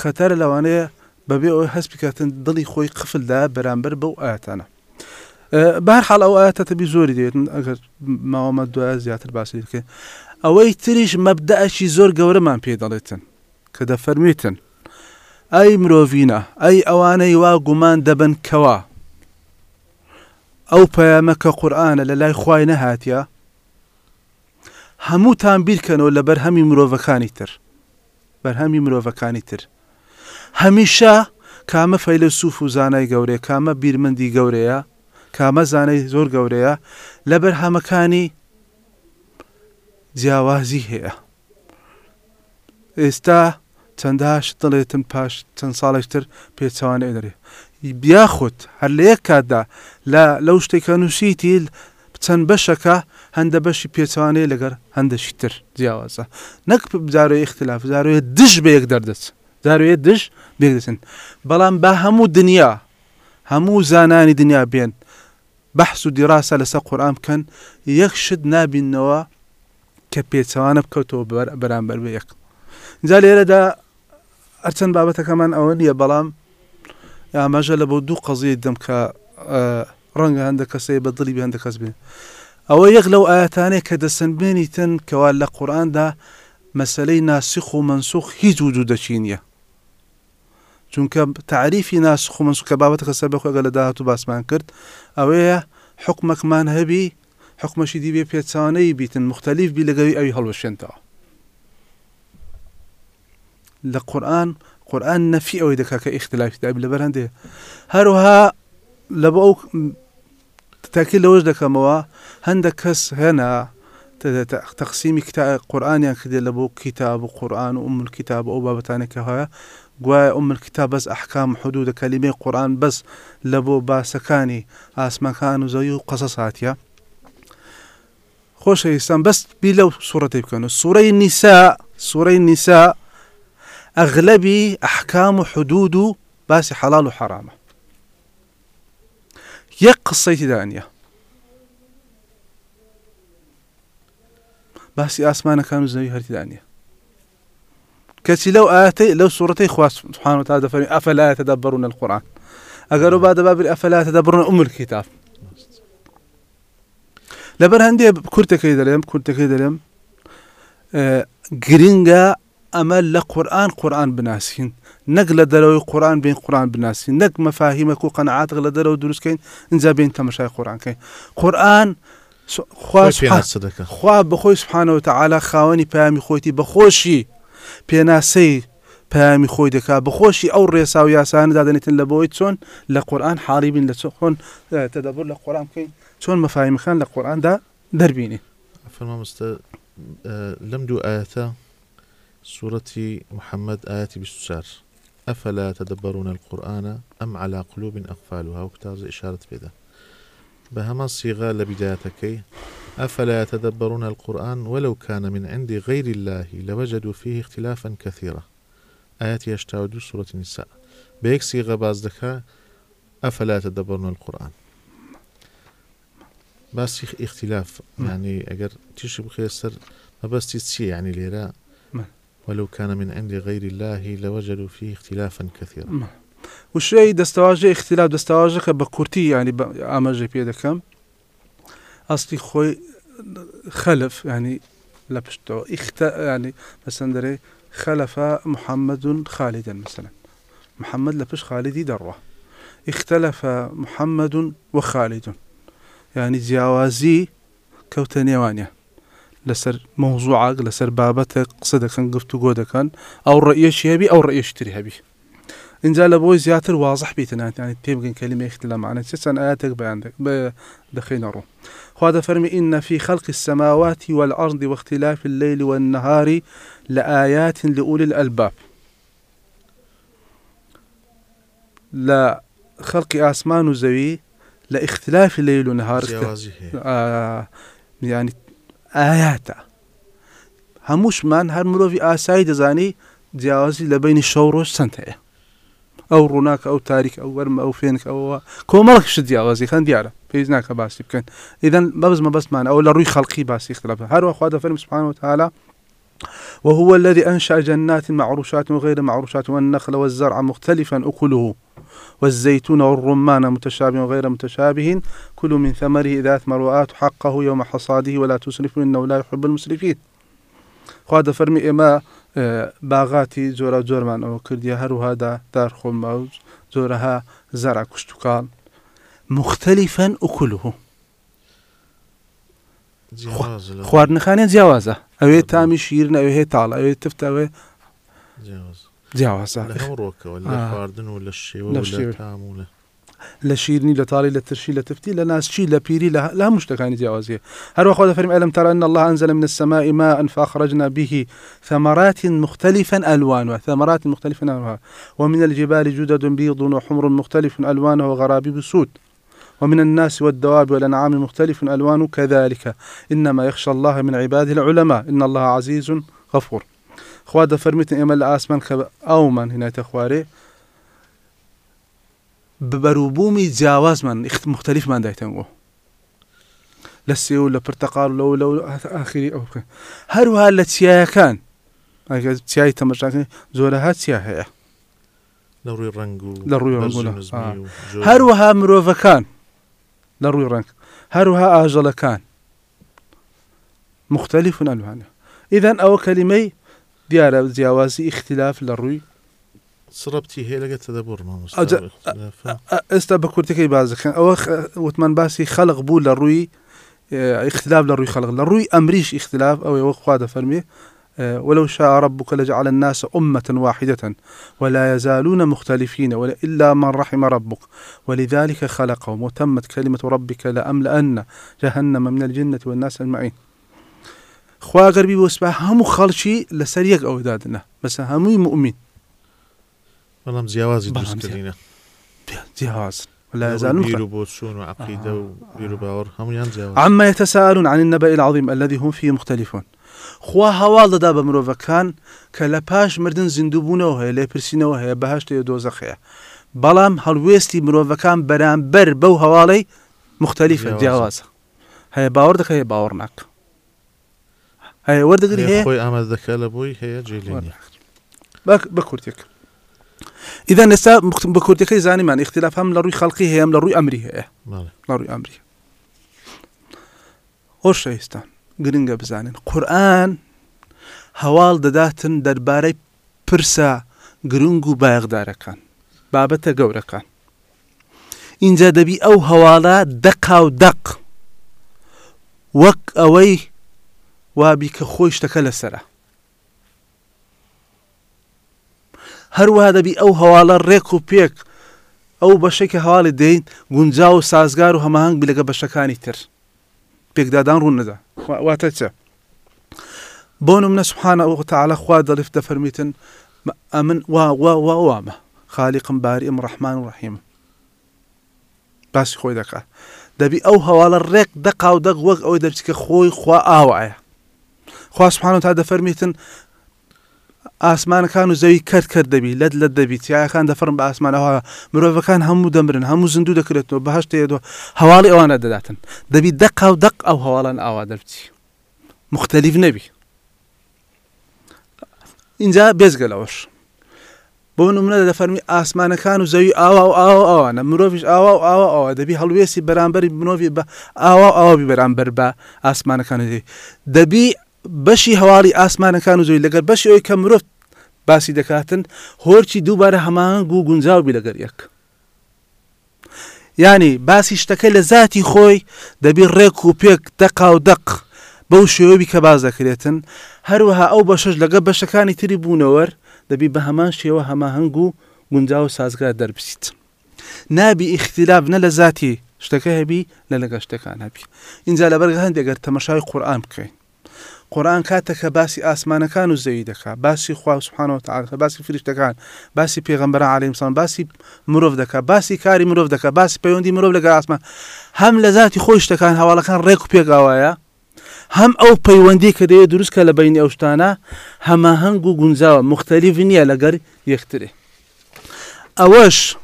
Speaker 3: خەتەرە لەوانەیە بەبێ ئەوەی هەست بکاتن دڵی خۆی قفلدا بەرامبەر بەو ئاەتانە. بار حاڵ ئەو ئاەتە تەبی زۆری دێتن ئەگەر ماوەمە دوای زیاتر باسی بکە ئەوەی تریش مەبدەعشی زۆر گەورەمان پێ دەڵێتن کە دەفەرمیتن ئەی مرۆڤینە ئەی ئەوانەی وا گومان دەبن کەوا. ئەو پەیامەکە قورآانە لە لای خوای نەهاتە هەمووتان بیرکەنەوە لە بەرهەمی مرۆڤەکانی تر. بەرهەمی مرۆڤەکانی تر. هەمیشە کامە فەیلە سووف و زانای گەورەیە کامە بیرمەندی گەورەیە کامە زانەی زۆر گەورەیە لە بەرهەمەکانی جیاوازی هەیە. ئێستا چەنداش دڵێتن پاش چەند ساڵێکتر پێچوانێ دەرێ. بیاخۆت هەر لە یەک کاتدا لە لەو شتێکە نووسیتی چەند بەشەکە هەندە بەشی پێچوانەیە لەگەر هەندەشی تر جیاوازە. نەک زارۆی اختلاف زارۆیە دش بە یەک دەردەچ. زارۆیە دش بێدەچن بەڵام بە هەموو دنیا هەموو زانانی دنیا بێن. بەحس و دیراسە لەسەر قورآام بکەن یەک شت نابینەوە کە پێچەوانە بکەوتەوە بەرامبەر بە یەک. جا لێرەدا هەرچەند بابەتەکەمان ئەوە نییە بەڵام ئاماژە لە بۆ دوو قەزیە دەم کە ڕەنگە هەندە کەسەی بە دڵی هەندە کەس بێن ئەوە یەک لەو ئاەتانەیە کە دەسنبێنی تن کەوا لە قورآاندا مەسلەی ناسیخ و منسوخ هیچ وجود دەچی نیە چونکە تعریفی ناسخ و منسوخ کە بابەت کەسە بەخۆگە لە داهات و باسمان کرد ئەوەیە حکومەکمان هەبی حکومەشی دیبێ پێچانەی بیتن مختلف بی لەگەوی ئەوی هەڵوەشێنتەوە لە قورآن قورآن نەفی ئەوەی دەکا کە ئیختلافی دابی لەبەر هەندێ هەروها لە بۆ ئەو تاکی لەوەش دەکەمەوە هەندێک کەس هێنا تەقسیمی قورآانیان کردێ لە بۆ کتاب و قورآن و ئوم کتاب ئەو بابەتانێکە هەیە. گوایە ئوم کتاب بەس ئەحکام حدود کەلیمەی قورآن بەس لە بۆ باسەکانی ئاسمەکان و زەوی و قەسە ساتیە خۆشەویستان بەست بی لەو سوورەتی بکەن و سوورەی نیسا ئەغلبی ئەحکام و حدود و باسی حەڵال و حرامە یەک قسەی دانیە باسی ئاسمانەکان و زەوی کە کەچی لەو ئاەتی لەو سبحانه وتعالى دەفەرمی ئەفەلا يتدبرون القرآن. ئەگەر و با دەبابر ئەفەلا تدبرون أم الكتاب لەبەر هەندێ کورتەکەی دەڵێم کورتەکەی دەڵێم گرنگە ئەمە لە قورآن قورآن بناسین. نەک لە دەرەوەی قورآن بین قورآن بناسین. نەک مەفاهیمەک و قەنەعاتق لە دەرەوە دروستکەین اینجا بین تەمەشای قورآنکەین قورآن خوا بەخۆی سبحانەوە تعالا خاوەنی پامی خۆیتی بەخۆشی. پێناسەی پامی خۆی دەکا بەخۆشی ئەو ڕێسا و یاسانە دادەنێتن لە بۆی چۆن؟ لە قورآن حاڵی بین لە چۆن؟ تەدەبر لە قورآن بکەین چۆن مەفاهیمەکان لە قورآندا دەربینی؟
Speaker 2: فەرما مستە لەم دوو ئاەتە سوورەتی محەممەد ئاەتی 24 أفلا تدبرون القرآن أم على قلوب أقفالها؟ وكتاب إشارة بدا بهما صيغة لبدايتكي. أفلا يتدبرون القرآن ولو كان من عند غير الله لوجدوا فيه اختلافا كثيرا. آيات يشتاود سورة النساء. بيك صيغة بازدكا أفلا يتدبرون القرآن. بس يخ- اختلاف. يعني تشي بخيسر ما بس تسي يعني ليرا
Speaker 3: نعم.
Speaker 2: ولو كان من عند غير الله لوجدوا فيه اختلافا كثيرا.
Speaker 3: وشەی دەستەواژە اختلاف دەستەواژەکە بە کورتی ینی بە ئاماژەی پێ دەکەم ئەستی خۆی خەلف ینی لە پشتەوە ئیختە ینی بەسەندەرێ خەلەفە محەممەد خالیدن مثلەن محەممەد لە پشت خالیدی دەڕوە اختلف محەممەد وخالیدون ینی جیاوازی کەوتە نێوانە لەسەر مەوزوعاک لەسەر بابەتە قسە دەکەن گفت و گۆ دەکەن ئەو ڕئیەشی هەبی ئەو ڕئیشتری هەبی اینجا لە بۆی زیاتر وازح بیتناتیانی تێبگەن کلمەیەخت لە معنە چەند ئاەتێک بەیان دەخینە ڕوو خوا دەفەرمی إن في خلق السماوات والأرض واختلاف الليل والنهار لآيات لأولي الألباب. لا خلق آسمان وزوي لإختلاف الليل والنهار آه يعني ئاياتە هەمووشمان هەر مرۆڤی ئاسایی دەزانی جیاوازی لە بینی شەو ڕۆژ چەند هەیە ئەو ڕووناکە ئەو تاریک ئەو وەرمە ئەو فێنک ئەوە کۆمەڵکشت جیاوازی خەن دیارە پێویست ناکە باسی بکەن ئیدەن بەبزمە بەسمان ئەو لە ڕووی خەڵقی باسی اختلاف. هەروە خوا دەفەرم سبحانه وتعالى وهو الذي أنشأ جنات معروشات وغير معروشات والنخل والزرع مختلفا أكله. والزيتون والرمان متشابه وغير متشابه كلوا من ثمره إذا أثمر وآتوا حقه يوم حصاده ولا تسرفوا إنه لا يحب المسرفين. خوا دەفەرمی ئێمە آه، باغاتی جۆرە جۆرمان ئەوە کردی هەروهادا دارخۆم و جۆرەها زەرع کوشتتوکان مختلفا ئوکلوه
Speaker 2: جواز لا
Speaker 3: خواردنخانێ جیاوازە ئەوێ تامی شیرن ئەوێ هەیە تاڵ ئەوێ تفتەوێ
Speaker 2: لە هەم ڕۆکەوە لە
Speaker 3: آه.
Speaker 2: خواردن و لە شێوە
Speaker 3: لە
Speaker 2: و لە
Speaker 3: شێوە.
Speaker 2: تام و لە
Speaker 3: لە شیرنی لە تاڵی لە ترشی لە تفتی لە ناسچی لە پیری لە هەموو شتەکانی جیاوازیە هەروە دەفرم الله أنزل من السماء ماء فأخرجنا به ثمرات مختلفا ألوانها ثمرات مختلفا ألوانها. ومن الجبال جدد بيض وحمر مختلف ألوانها وغرابيب سود. ومن الناس والدواب والأنعام مختلف ألوان كذلك. إنما يخشى الله من عباده العلماء. إن الله عزيز غفور. خوا دەفەرمیتن ئێمە لە ئاسمان کە ئەومان هینایتە خوارێ ببەروبوومی جیاوازمان اخت- مختلفمان دایتەنەوە لە سێ و لە پرتەقال لەو لەو ئاخری ئەو بکەن هەروها لە چیایەکان. چای تەمەشاکە زۆرەها چیا هەیە؟
Speaker 2: لە ڕووی ڕنگ و
Speaker 3: لە ڕووی آه. هەروەها مرۆڤەکان. لە ڕووی ڕنگ. هەروها ئاژەڵەکان. مختلف ئەلوانە ئیدەن ئەوە کەلیمەی دیارە جیاوازی اختلاف لە ڕووی
Speaker 2: سڕبتی هەیە لەگە تەدەبڕ
Speaker 3: ئێستا بە کورتەکەی بازەکەن ئەوە وتمان باسی خەلق بوو لە ڕووی آه، اختلاف لە ڕووی خەلق لە ڕووی ئەمریش اختلاف ئەوەوە خوا دەفەرمێ آه، ولو شاء ربك لجعل الناس أمة واحدة ولا يزالون مختلفين ولا إلا من رحم ربك. ولذلك خلقهم وتمت كلمة ربك لأملأن جهنم من الجنة والناس أجمعين. خوا غربي بوسبا همو خلشي لسريق أو دادنا بس همو مؤمن.
Speaker 2: بەڵام جیاوازی دروستکردینە
Speaker 3: جهاز ولا يزالون
Speaker 2: بیر و بۆ چوون و عقیدە و بیر و باوەڕ هەمویان جیاواز
Speaker 3: عما يتساءلون عن النبأ العظيم الذي هم فيه مختلفون. خوا هەواڵ دەدا بە مرۆڤەکان کە لە پاش مردن زیندوبوونەوە هەیە لێ پرسیینەوە هەیە بەهشتەیە دۆزەخەیە بەڵام هەڵوێستی مرۆڤەکان بەرامبەر بەو هەواڵی مختلفە
Speaker 2: جیاوازە.
Speaker 3: هەیە باوەڕ دەکە هەیە باوەڕ ناک هەیە وەردەگری
Speaker 2: هەیە
Speaker 3: هەیە؟
Speaker 2: خۆی ئامادە دەکە لە بۆی هەیە جێلێنی.
Speaker 3: بە کورتێک. ئیدا ئێستا بە کورتەکەی زانیمان اختلاف هەم لە ڕووی خەڵقی هەیەم لە ڕووی ئەمری هەیە.
Speaker 2: بەڵێ
Speaker 3: لە ڕووی ئەمری. خۆش شەویستان گرنگە بزانین. قورآن هەواڵ دەداتن دەربارەی پرسە گرنگ و بایەغدارەکان بابەتە گەورەکان. اینجا دەبی ئەو هەواڵە دەقا و دەق. وەک ئەوەی وابی کە خۆی شتەکە لەسرە. هەروە دەبی ئەو هەواڵە ڕێک و پێک ئەو بەشێکی هەواڵی دەین گونجا و سازگار و هەماهنگ بی لەگە بەشەکانی تر. پێکدادان ڕوون نەدا. واتە چە؟ بۆ منە سوحانە ئەو تەعاالە خوا دەڵف دەفەرمیتن ئەمن وا وا وا وامە. خالیقم باری ئەم ڕەحمان و ڕحیم باسی خۆی دەکات دەبی ئەو هەواڵە ڕێک دەقا و دەق وەک ئەوەی دەبچکە خۆی خوا ئاوایە. خواسبحان تا دەفەرمیتن ئاسمانەکان و زەوی کرد کرد دەبی لەت لە دەبی تیاەکان دەفرم بە ئاسمانەوە مرۆڤەکان هەموو دەمرن هەموو زیندوو دەکرێتەوە بەهشتەیەوە هەواڵی ئەوانە دەداتن. دەبی دەقا و دەق ئەو هەواڵان ئاوا دەبچی مختلف نەبی. اینجا بێزگەلەوەش. بۆ منە دەفەرمی ئاسمانەکان و زەوی ئاوا و ئاوا ئەوانە مرۆڤش ئاوا و ئاوا ئەوە دەبی هەڵوێسی بەرامبەری مرۆڤی بە ئاوا ئاوی بەرامبەر بە ئاسمانەکانی دەبی بەشی هەواڵی ئاسمانەکان و زۆی لەگەر بەشی ئەوی کە مرۆڤ باسی دەکاتن هۆرچی دووبارە هەمانگ و گونجاوبی لەگەر یەک. ینی باسی شتەکە لە ذاتی خۆی دەبی ڕێک و پێک دەقا و دەق بەو شێوەبی کە باز دەکرێتن. هەروەها ئەو بەشش لەگە بەشەکانی تری بوونەوەر دەبی بە هەمان شێوە هەماهنگ و گونجاو و سازگار دەربسیت نابی ئیختیلاب نە لە ذاتی شتەکە هەبی لە لەگە شتەکان هەبی. اینجا لەبەر هەندێک گەر تەمەشای قورآان بکەین. قۆران کاتێکە باسی ئاسمانەکان و زەوی دەکات باسی خوا سوبحانەوە تعاالە باسی فریشتەکان باسی پێغمبەر علیمسان باسی مرۆڤ دەکات باسی کاری مرۆڤ دەکات باسی پەیوەندی مرۆڤ لەگە ئاسمان هەم لە ذاتی خۆی شتەکان هەواڵەکان ڕێک و پێگاوایە هەم ئەو پەیوەندی کە دەیە دروستکە لە بینی ئەو شتانە هەماهنگ و گونجاوە مختلف نییە لەگەر یەکترێ. ئەوەش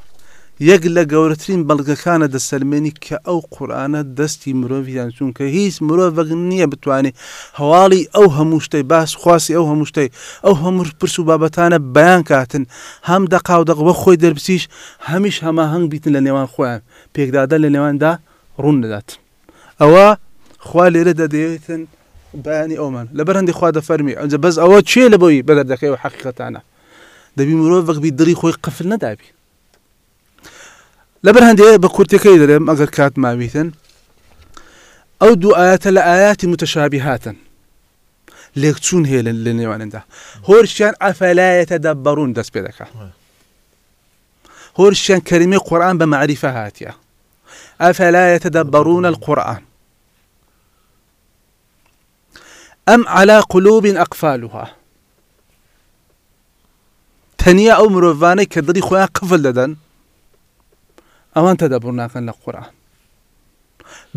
Speaker 3: یەک لە گەورەترین بەڵگەکانە دەسەلمێنی کە ئەو قورآانە دەستی مرۆڤیان چونکە هیچ مرۆڤەک نییە بتوانێت هەواڵی ئەو هەموو شتەی باس خواسی ئەو هەموو شتەی ئەو هەموو پرس و بابەتانە بەیان کاتن. هەم دەقاو دەقبە خۆی دەربسیش هەمیش هەماهنگ بیتن لە نێوان خۆیان. پێکدادە لە نێواندا ڕوون دەدات. ئەوە خوا لێرە دەدەوێتن بەیانی ئەومان. لە بەرهندی خوا دەفەرمی. ئەنجە بەس ئەوە چێ لە بۆی بەدەر دەکەی و حقیقەتانە دەبی مرۆڤک بی دڵی خۆی قفل نەدابی کات ماویتن ئەو دوو ئاەتە لە ئاياتی متەشابی هاتن لێک چوون هەیە لە نێوانندا هۆرشیان ئەفەلایەتە دەبڕون دەست پێ دەکات هۆرشیان کەریمەی قورآن بە معریفە هاتیە ئەفەلایەتە دەبڕون القورآن أم على قلوب أقفالها. ئەو مرۆڤانەی کە دڵی خۆیان قفل دەدەن ئەوان تەدەبوو ناکەن لە قورآن.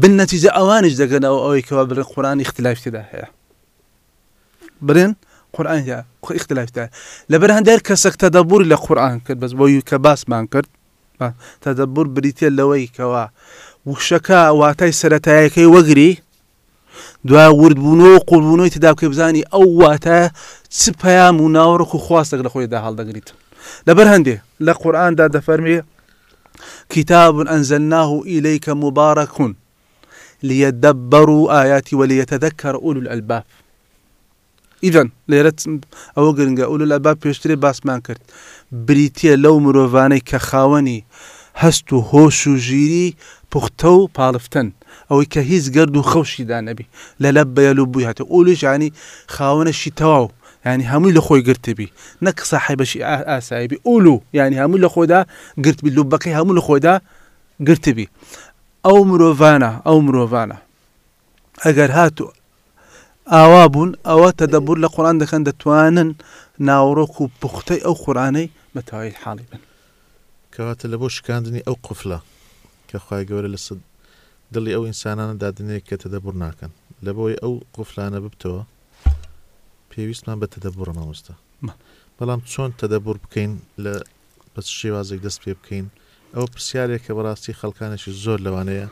Speaker 3: بنەتیجە ئەوانش دەگەنەوە ئەوەی کەوا برن قورآانی اختلافیدا هەیە. برن قورآن اختلافدا لەبەر هەندێک کەسێک تەدەبووری لە قورآن کرد بەس بۆی کە باسمان کرد تەدەبور بریتە لەوەی کەوا. وشەکە واتای سەتایەکەی وەگری دوای وردبوونەوە قوڵبوونەوەی تدا بکە بزانی ئەو واتە چ پەیام و ناوەڕک و خواستێک لە خۆیدا هەڵدەگریت. لەبەر هەندێ لە قورآاندا دەفەرمێ كتاب أنزلناه إليك مبارك ليدبروا آياتي وليتذكر أولو الألباب. ئیدەن لێرە ئەوە گرنگە ئولو لە با پێشترێ باسمان کرد بریتە لەو مرۆڤانەی کە خاوەنی هەست و هۆش و ژیری پوختە و پاڵفتن ئەوەی کە هیچ گرد و خەوشیدا نەبی لە لە بەیەل و بووی هاتە ئولش ینی خاوەنەشی تەواو ینی هەمووی لە خۆی گرتبی نەک ساحی بەشی ئاسایبی ئولو ینی هەموو لە خۆدا گرتبی لوبەکەی هەموو لە خۆدا گرتبی ئەو مرۆڤانە ئەو مرۆڤانە. ئەگەر هاتو ئاوا بوون ئەوە تەدەبور لە قڕان دەکەن دەتوانن ناوڕۆک و پوختەی ئەو قورانەی بەتەوای حاڵی بن.
Speaker 2: کەواتە لە بۆ شکاندنی ئەو قفلە کە خخوای گەورە لە سد دڵی ئەو ئینسانانە دادنەیە کە تەدەبور ناکەن. لە بۆی ئەو قفلانە ببتەوە پێویستمان بە تەدەبوڕە مامۆستا بەڵام چۆن تەدەبور بکەین لە بەس شێوازێک دەست پێ بکەین؟ ئەو پرسیارێک کە بەڕاستی خەڵکانێکی زۆر لەوانەیە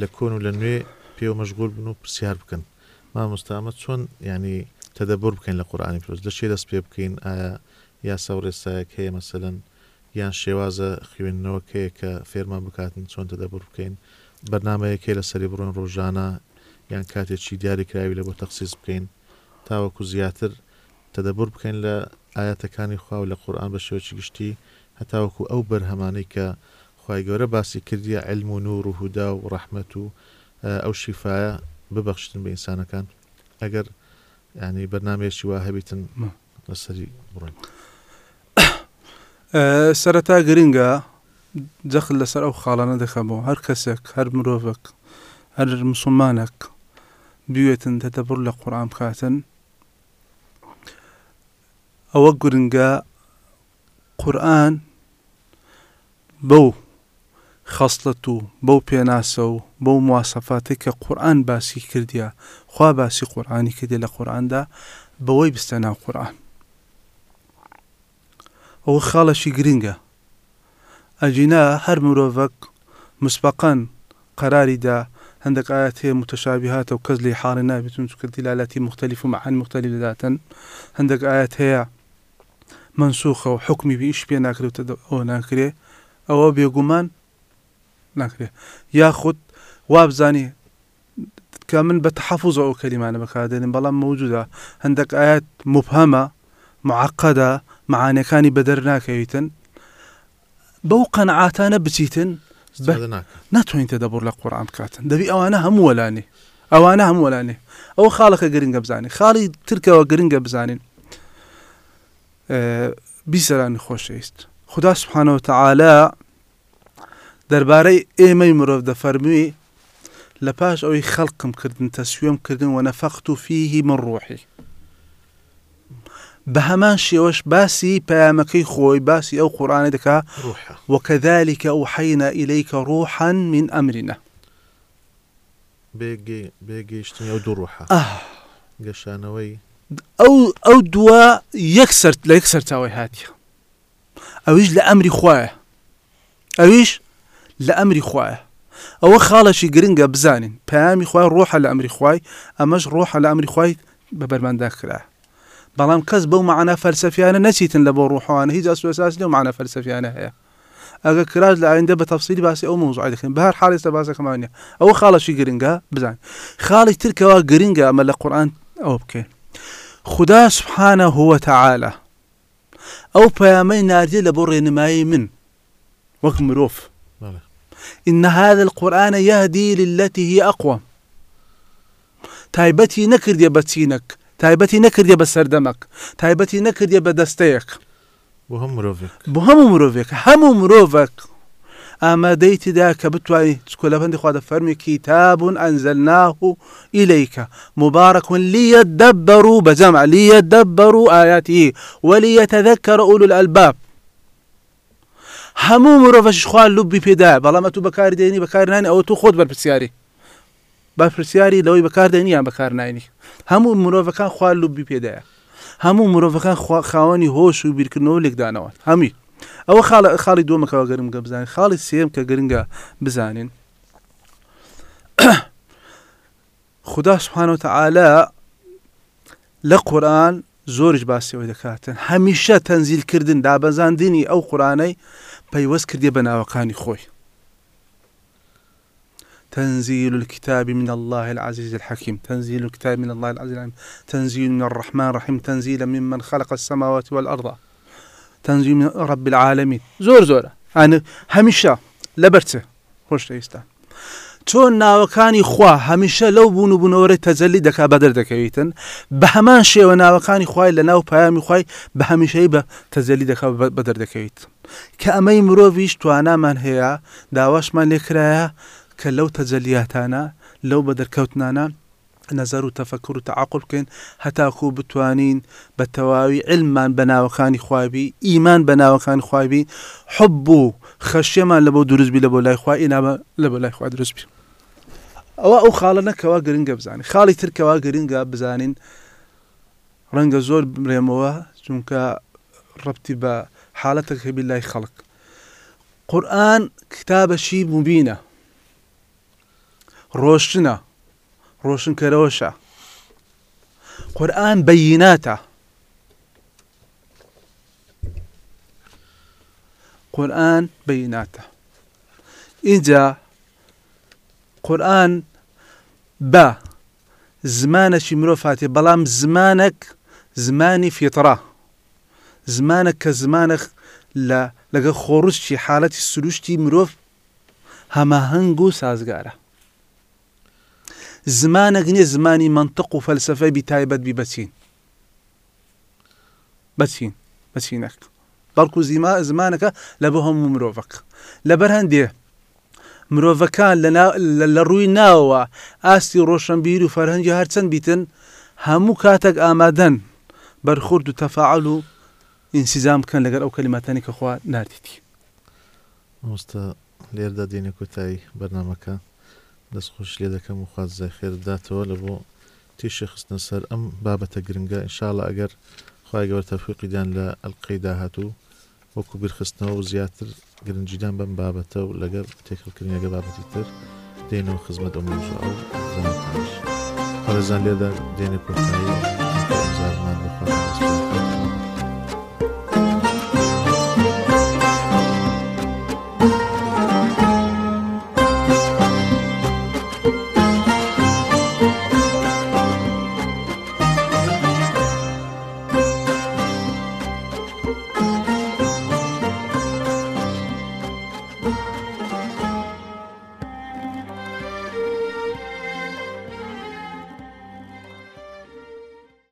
Speaker 2: لە کۆن و لە نوێ پێ و مەشغول بن و پرسیار بکەن. مامۆستامە چۆن ینی تەدەبور بکەین لە قورآانی پرۆز لە شێ دەست پێ بکەین؟ ئایا یاسا و ڕێسایەک هەیە مەسەن یان شێوازە خوێندنەوەکەیە کە فێرمان بکاتن چۆن تەدەبور بکەین؟ بەرنمەیەکێ لە سەری بڕۆن ڕۆژانە یان کاتێکی دیاری کراوی لە بۆ تەخصیز بکەین؟ تاوەکو زیاتر تەدەبور بکەین لە ئاەتەکانی خوا و لە قورآان بە شێوەی گشتی هەتاوەکو ئەو بەرهەمانەی کە خی گەورە باسی کردیە علم و نور و هودا و ڕەحمت و ئەو شیفاە ببەخشتن بە ئینسانەکان. ئەگەر ینی بەرنمێکی وا هەبیتن لەسەری بڕۆین
Speaker 3: سەرەتا گرنگە جەخل لەسەر ئەو خاڵانە دەخەمەوە. هەر کەسێک هەر مرۆڤک هەر مسلمانێک بوێتن دەدەبڕ لە قورآام کاتن ئەوە گرنگە قورآن بەو خەصلت و بەو پێناسە و بەو مواسەفاتی باسی کردیا خوا باسی قورآانی کردی لە قورآاندا بەوەی بستە ناو قورآن ئەوە خاڵەشی گرنگە. ئەجینا هەر مرۆڤک مسبقان قراریدا هەندێک ئاەت هەیە متشابهات و کەس لی حاڵی نابێتون چکردی لالاتی مختلف و معان مختلف منسوخە و حکمی بیش پێ ناکرێتە ئەوە ناکرێ. ئەوە بێگومان ناکرێ. یاخود وابزانی کە من بە تحفوز ئەو کەلیمانە بەکاردێنین بەڵام موجودە هەندێک ئاەت مبهەمە معقەدا معانەکانی بەدەر ناکەویتن. بەو قەنعاتانە بچیتن ناتوانین تێ دەبڕ لە قۆران بکاتن. دەبی ئەوانە هەموو وەلانی. ئەوانە هەموو وەلانێ ئەو خاڵەکە گرنگە بزانین. خاڵی ترکەوە گرنگە بزانین. بیسەرانی خۆشەویست. خدا سبحانەوە تعالا دەربارەی ئێمەی مرۆڤ دەفەرمووی لە پاش ئەوەی خەڵقم کردن تەسوێم کردن و نەفەقت و فیهی من ڕۆحی بە هەمان شێوەش باسی پەیامەکەی خۆی باسی ئەو قورآانی دەکا وەکەذلكکە ئەو حینە ئیلەیکە ڕوحان من ئەمرینە.
Speaker 2: بێگەیشتنی ئەو دوڕوحە گەشانەوەی
Speaker 3: ئەو ئەو دووە یەک سەر لە یەک سەرچاوی هاتیە ئەویش لە ئەمری خوایە ئەویش لە ئەمری خوایە ئەوە خاڵەشی گرنگە بزانین پامی خخوای ڕۆحە لە ئەمری خوای ئەمەش ڕۆحە لە ئەمری خوای بە بەرماندا کرا بەڵام کەس بەو معنا فەرسەفیانە نەچیتن لە بۆ ڕوحوانە هیچ ئەسوساس لە معنا فەرسەفیانە هەیە ئەگە کراش لە ئایندە بە تەفسیری باسی ئەو موزوع دەکەین بەهر حالێستا باسەکەمانە ئەوە خاڵەشی گرنگە بزان خاڵی ترکەوە گرنگە ئەمە لە قورآان ئەو بکەین خدا سبحانە هو تعالى ئەو پەیامەی نادێ لە بۆ ڕێنمایی من وەک مرۆڤ إن هذا القرآن يهدي للتي هي أقوى. تایبەتی نەکردێ بە چینەک. تایبەتی نەکردێ بە سەردەمەک. تایبەتی نەکردێ بە دەستەیەک.
Speaker 2: بۆ هەم مرۆڤێک.
Speaker 3: بۆ هەموو مرۆڤێک. هەموو مرۆڤک. ئامادەی تدا کە بتوانانی چکۆ لە بەندی خوا دەفەرمی كتاب أنزلناه إليك مبارك ليدبروا بجمع ليدبروا آياته وليتذكر أولو الألباب. هەموو مرۆڤش خوان لوبی پێدا بەڵامە تو بەکاری دێنی بەکارنانی ئەوە تو خۆت بەرپرسیاری با پرسیاری لەوەی بەکاردێنیان بەکارنانی هەموو مرۆڤەکان خوا لوبی پێدایە هەموو مرۆڤەکان خاوەنی هۆش و بیرکردنەوە لێکدانەوە هەمی ئەوە خاڵی دووەمەکەەوە گەرمگە بزانین خاڵی سێم کە گرنگە بزانین خدا سبحانه وتعالى لە قورآن زۆرش باسیەوەی دەکاتن هەمیشە تەنزیلکردن دابەزاندنی ئەو قورانەی پەیوەست کردێ بە ناوەکانی خۆی تنزيل الكتاب من الله العزيز الحكيم تنزيل الكتاب من الله العزيز الحكيم تنزيل من الرحمن الرحيم تنزيلا ممن خلق السماوات والأرض. تنزيل من رب العالمين زۆر زۆرە. ئەنە هەمیشە لەبەرچە خۆش ئێستا چۆن ناوەکانی خوا هەمیشە لەو بوون و بوونەوەی تەجەلی دەکا بەدەر دەکەویتن بە هەمان شێوە ناوەکانی خوای لە ناو پامی خی بە هەمیشەی بە تەجەلی دەکا بەدەر دەکەویت. کە ئەمەی مرۆڤیش توانامان هەیە داواشمان لێکرایە کە لەو تەجەلیاتانە لەو بە نەزەر و تەفەکر و تعاقل بکەین هەتاکو بتوانین بە تەواوی علممان بە ناوەکانی خوابی ئیمان بە ناوەکانی خوابی حب بوو خەشیەمان لە بۆ دروستبی لە بۆ لای خوا ئینامە لە بۆ لای خوا دروستبی. ئەوە ئەو خاڵە نەکەوا گرنگە بزانین. خاڵی ترکەوە گرنگە بزانین. ڕەنگە زۆر بمرێمەوە چونکە ڕەتی بە حالەتە هەبی لای خەڵک. قورآن کتابەشی مبینە. ڕۆشتنە. ڕۆشنکەرەوەشە قورآن بەیناتە قورآن بەیناتە اینجا قورآن بە زمانەکی مرۆڤاتی بەڵام زمانێک زمانی فیتڕا زمانێک کە زمانە لە لەگە خۆڕشتی حالەتی سروشتی مرۆڤ هەماهنگ و سازگارە زمانێک نییە زمانی منطق و فەلسفە بی تایبەت بی بەچین بەچینەک بەڵکو زیما زمانەکە لە بە هەموو مرۆڤک لەبەر هەندێ مرۆڤەکان لە ڕووی ناوە ئاستی ڕۆشنبیر و فەرهەنگی هەرچەند بیتن هەموو کاتێک ئامادەن بەرخورد و تەفاعل و ئینسیزام بکەن لەگەر ئەو کەلیماتانی کە
Speaker 2: دەستخۆش لێ دەکەم و خوازای خێر بداتەوە لە بۆ تیشی خستنە سەر ئەم بابەتە گرنگە. ئینشاالله ئەگەر خی گەور تەفیقیدان لە ئەلقەیدا هاتوو وەکو بیرخستنەوە و زیاتر گرنجیدان بەم بابەتە و لەگەر تێکەڵکردنیەگە بابەتی تر دێنەوە خزمەت ئەو موضوع ئەو زانش خەرزان لێدا دێنێ کۆتایی